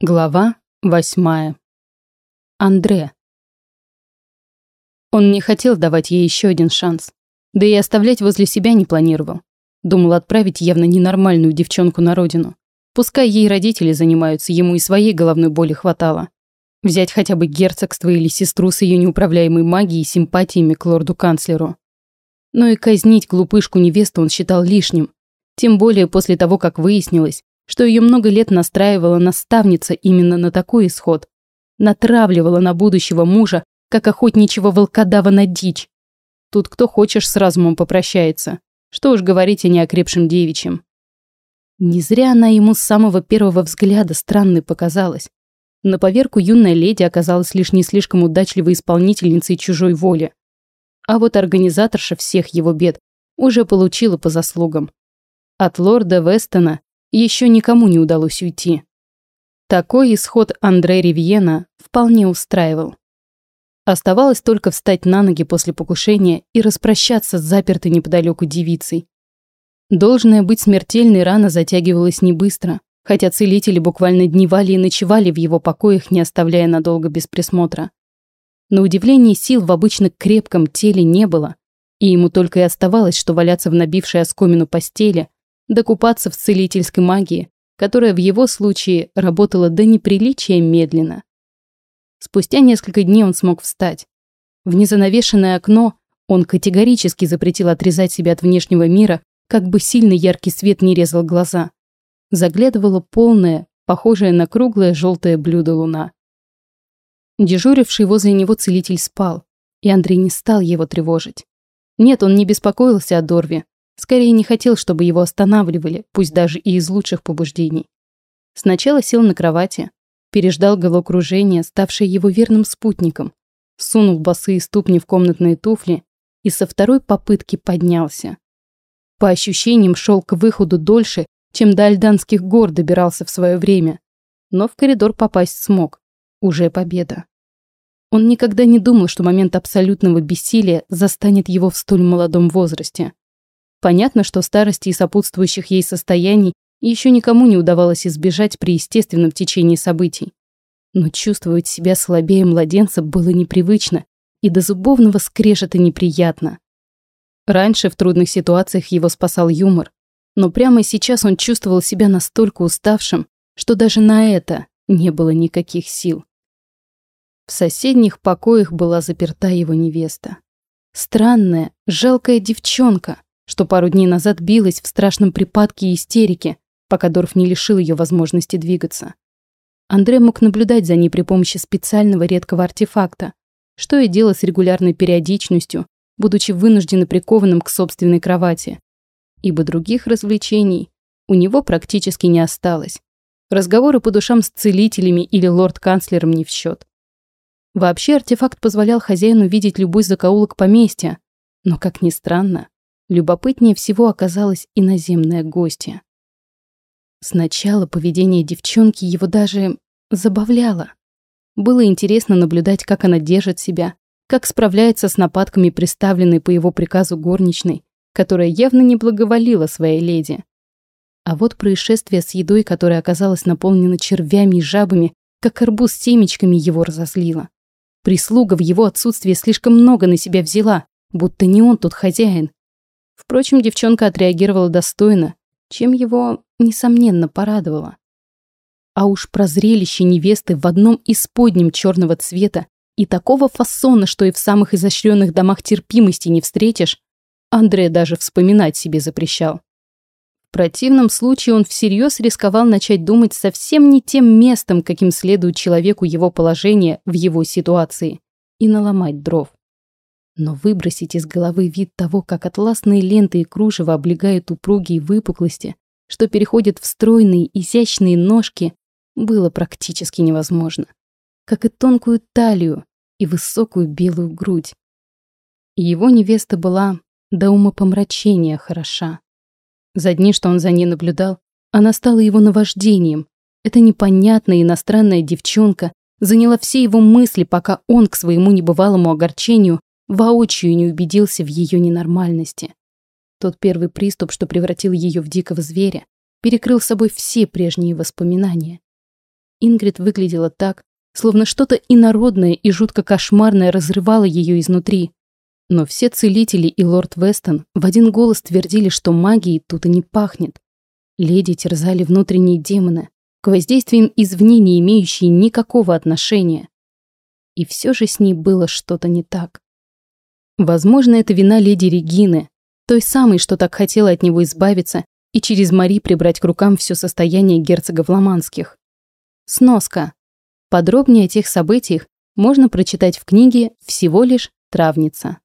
Глава восьмая. Андре. Он не хотел давать ей еще один шанс. Да и оставлять возле себя не планировал. Думал отправить явно ненормальную девчонку на родину. Пускай ей родители занимаются, ему и своей головной боли хватало. Взять хотя бы герцогство или сестру с ее неуправляемой магией и симпатиями к лорду-канцлеру. Но и казнить глупышку невесту он считал лишним. Тем более после того, как выяснилось, что ее много лет настраивала наставница именно на такой исход. Натравливала на будущего мужа, как охотничьего волкодава на дичь. Тут кто хочешь с разумом попрощается. Что уж говорить о неокрепшем девичьем. Не зря она ему с самого первого взгляда странной показалась. На поверку юная леди оказалась лишь не слишком удачливой исполнительницей чужой воли. А вот организаторша всех его бед уже получила по заслугам. От лорда Вестона еще никому не удалось уйти. Такой исход Андре Ривьена вполне устраивал. Оставалось только встать на ноги после покушения и распрощаться с запертой неподалеку девицей. Должная быть смертельной рана затягивалась не быстро, хотя целители буквально дневали и ночевали в его покоях, не оставляя надолго без присмотра. На удивление сил в обычно крепком теле не было, и ему только и оставалось, что валяться в набившей оскомину постели, докупаться в целительской магии, которая в его случае работала до неприличия медленно. Спустя несколько дней он смог встать. В незанавешенное окно он категорически запретил отрезать себя от внешнего мира, как бы сильно яркий свет не резал глаза. Заглядывала полная, похожая на круглое желтое блюдо луна. Дежуривший возле него целитель спал, и Андрей не стал его тревожить. Нет, он не беспокоился о Дорве, Скорее не хотел, чтобы его останавливали, пусть даже и из лучших побуждений. Сначала сел на кровати, переждал головокружение, ставшее его верным спутником, сунул босые ступни в комнатные туфли и со второй попытки поднялся. По ощущениям шел к выходу дольше, чем до Альданских гор добирался в свое время, но в коридор попасть смог. Уже победа. Он никогда не думал, что момент абсолютного бессилия застанет его в столь молодом возрасте. Понятно, что старости и сопутствующих ей состояний еще никому не удавалось избежать при естественном течении событий. Но чувствовать себя слабее младенца было непривычно и до зубовного скрежета неприятно. Раньше в трудных ситуациях его спасал юмор, но прямо сейчас он чувствовал себя настолько уставшим, что даже на это не было никаких сил. В соседних покоях была заперта его невеста. Странная, жалкая девчонка, что пару дней назад билась в страшном припадке истерики, пока Дорф не лишил ее возможности двигаться. Андрей мог наблюдать за ней при помощи специального редкого артефакта, что и дело с регулярной периодичностью, будучи вынужденно прикованным к собственной кровати. Ибо других развлечений у него практически не осталось. Разговоры по душам с целителями или лорд-канцлером не в счет. Вообще артефакт позволял хозяину видеть любой закоулок поместья, но, как ни странно, Любопытнее всего оказалась иноземная гостья. Сначала поведение девчонки его даже забавляло. Было интересно наблюдать, как она держит себя, как справляется с нападками, приставленной по его приказу горничной, которая явно не благоволила своей леди. А вот происшествие с едой, которая оказалась наполнена червями и жабами, как арбуз с семечками, его разозлило. Прислуга в его отсутствие слишком много на себя взяла, будто не он тут хозяин, Впрочем, девчонка отреагировала достойно, чем его, несомненно, порадовало. А уж про зрелище невесты в одном из подним черного цвета и такого фасона, что и в самых изощренных домах терпимости не встретишь, Андре даже вспоминать себе запрещал. В противном случае он всерьез рисковал начать думать совсем не тем местом, каким следует человеку его положение в его ситуации, и наломать дров. Но выбросить из головы вид того, как атласные ленты и кружево облегают упругие выпуклости, что переходят в стройные, изящные ножки, было практически невозможно. Как и тонкую талию и высокую белую грудь. Его невеста была до умопомрачения хороша. За дни, что он за ней наблюдал, она стала его наваждением. Эта непонятная иностранная девчонка заняла все его мысли, пока он, к своему небывалому огорчению, воочию не убедился в ее ненормальности. Тот первый приступ, что превратил ее в дикого зверя, перекрыл собой все прежние воспоминания. Ингрид выглядела так, словно что-то инородное и жутко кошмарное разрывало ее изнутри. Но все целители и лорд Вестон в один голос твердили, что магией тут и не пахнет. Леди терзали внутренние демоны, к воздействиям извне не имеющие никакого отношения. И все же с ней было что-то не так. Возможно, это вина леди Регины, той самой, что так хотела от него избавиться и через Мари прибрать к рукам все состояние герцогов Ломанских. Сноска. Подробнее о тех событиях можно прочитать в книге «Всего лишь травница».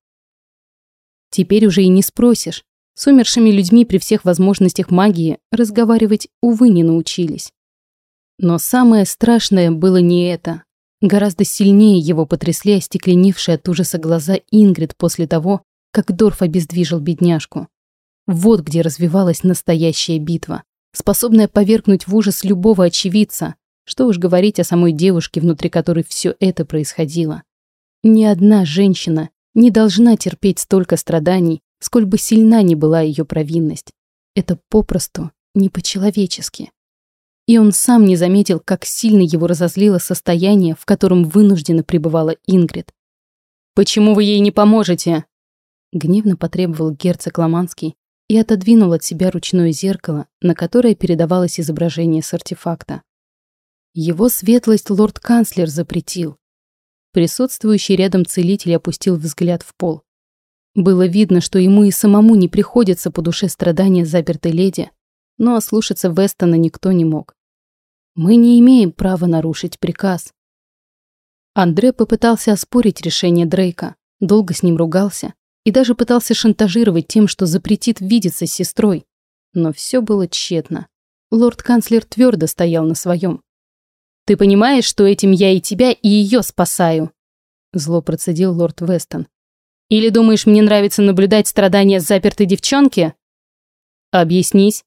Теперь уже и не спросишь. С умершими людьми при всех возможностях магии разговаривать, увы, не научились. Но самое страшное было не это. Гораздо сильнее его потрясли остекленевшие от ужаса глаза Ингрид после того, как Дорф обездвижил бедняжку. Вот где развивалась настоящая битва, способная повергнуть в ужас любого очевидца, что уж говорить о самой девушке, внутри которой все это происходило. Ни одна женщина не должна терпеть столько страданий, сколь бы сильна ни была ее провинность. Это попросту не по-человечески. И он сам не заметил, как сильно его разозлило состояние, в котором вынуждена пребывала Ингрид. «Почему вы ей не поможете?» Гневно потребовал герцог Ломанский и отодвинул от себя ручное зеркало, на которое передавалось изображение с артефакта. Его светлость лорд-канцлер запретил. Присутствующий рядом целитель опустил взгляд в пол. Было видно, что ему и самому не приходится по душе страдания запертой леди, но ослушаться Вестона никто не мог. Мы не имеем права нарушить приказ. Андре попытался оспорить решение Дрейка, долго с ним ругался и даже пытался шантажировать тем, что запретит видеться с сестрой. Но все было тщетно. Лорд-канцлер твердо стоял на своем. Ты понимаешь, что этим я и тебя, и ее спасаю?» Зло процедил лорд Вестон. «Или думаешь, мне нравится наблюдать страдания запертой девчонки?» «Объяснись».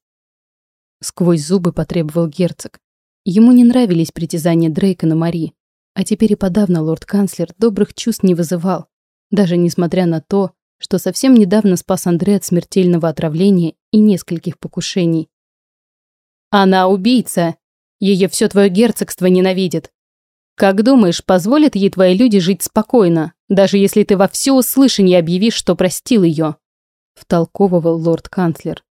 Сквозь зубы потребовал герцог. Ему не нравились притязания Дрейка на Мари, а теперь и подавно лорд-канцлер добрых чувств не вызывал, даже несмотря на то, что совсем недавно спас Андре от смертельного отравления и нескольких покушений. «Она убийца!» Ее все твое герцогство ненавидит. Как думаешь, позволят ей твои люди жить спокойно, даже если ты во всеуслышание объявишь, что простил ее?» Втолковывал лорд-канцлер.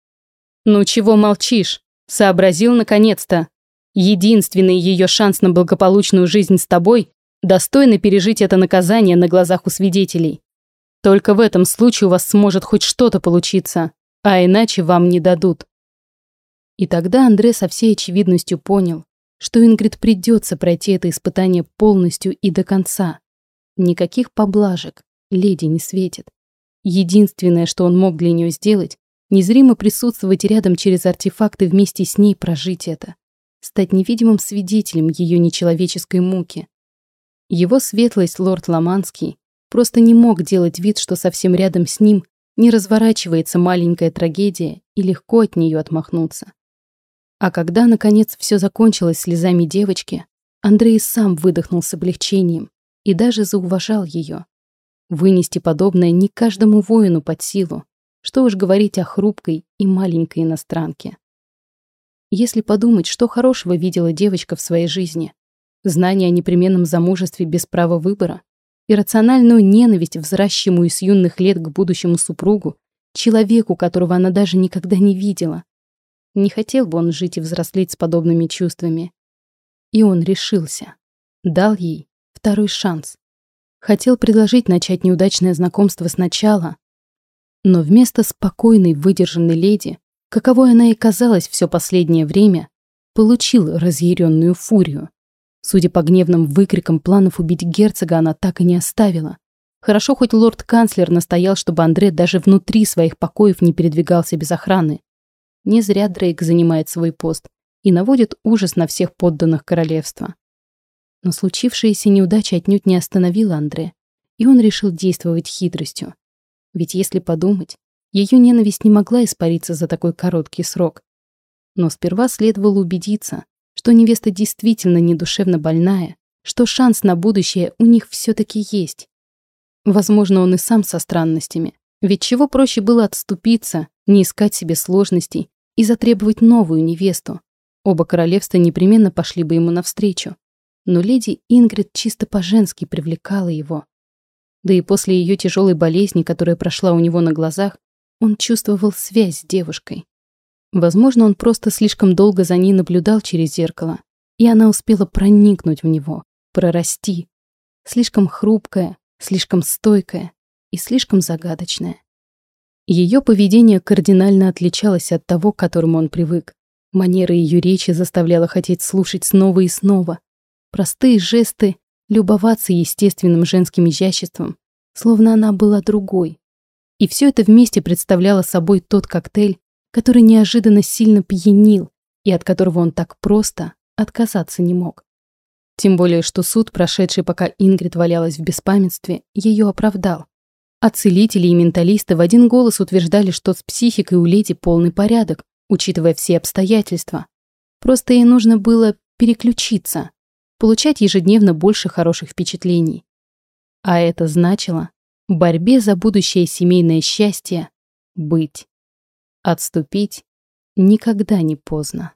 «Ну чего молчишь? Сообразил наконец-то. Единственный ее шанс на благополучную жизнь с тобой – достойно пережить это наказание на глазах у свидетелей. Только в этом случае у вас сможет хоть что-то получиться, а иначе вам не дадут. И тогда Андре со всей очевидностью понял, что Ингрид придется пройти это испытание полностью и до конца. Никаких поблажек леди не светит. Единственное, что он мог для нее сделать, незримо присутствовать рядом через артефакты вместе с ней прожить это. Стать невидимым свидетелем ее нечеловеческой муки. Его светлость, лорд Ламанский, просто не мог делать вид, что совсем рядом с ним не разворачивается маленькая трагедия и легко от нее отмахнуться. А когда, наконец, все закончилось слезами девочки, Андрей сам выдохнул с облегчением и даже зауважал ее. Вынести подобное не каждому воину под силу, что уж говорить о хрупкой и маленькой иностранке. Если подумать, что хорошего видела девочка в своей жизни, знание о непременном замужестве без права выбора, иррациональную ненависть, взращиваемую с юных лет к будущему супругу, человеку, которого она даже никогда не видела, не хотел бы он жить и взрослеть с подобными чувствами. И он решился. Дал ей второй шанс. Хотел предложить начать неудачное знакомство сначала. Но вместо спокойной, выдержанной леди, каковой она и казалась все последнее время, получил разъяренную фурию. Судя по гневным выкрикам, планов убить герцога она так и не оставила. Хорошо, хоть лорд-канцлер настоял, чтобы Андре даже внутри своих покоев не передвигался без охраны. Не зря Дрейк занимает свой пост и наводит ужас на всех подданных королевства. Но случившаяся неудача отнюдь не остановила Андре, и он решил действовать хитростью. Ведь если подумать, ее ненависть не могла испариться за такой короткий срок. Но сперва следовало убедиться, что невеста действительно не душевно больная, что шанс на будущее у них все-таки есть. Возможно, он и сам со странностями. Ведь чего проще было отступиться, не искать себе сложностей и затребовать новую невесту. Оба королевства непременно пошли бы ему навстречу. Но леди Ингрид чисто по-женски привлекала его. Да и после ее тяжелой болезни, которая прошла у него на глазах, он чувствовал связь с девушкой. Возможно, он просто слишком долго за ней наблюдал через зеркало, и она успела проникнуть в него, прорасти. Слишком хрупкая, слишком стойкая и слишком загадочная. Ее поведение кардинально отличалось от того, к которому он привык. Манера ее речи заставляла хотеть слушать снова и снова. Простые жесты, любоваться естественным женским изяществом, словно она была другой. И все это вместе представляло собой тот коктейль, который неожиданно сильно пьянил и от которого он так просто отказаться не мог. Тем более, что суд, прошедший пока Ингрид валялась в беспамятстве, ее оправдал. А целители и менталисты в один голос утверждали, что с психикой у леди полный порядок, учитывая все обстоятельства. Просто ей нужно было переключиться, получать ежедневно больше хороших впечатлений. А это значило борьбе за будущее семейное счастье быть. Отступить никогда не поздно.